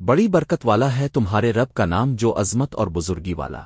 بڑی برکت والا ہے تمہارے رب کا نام جو عظمت اور بزرگی والا۔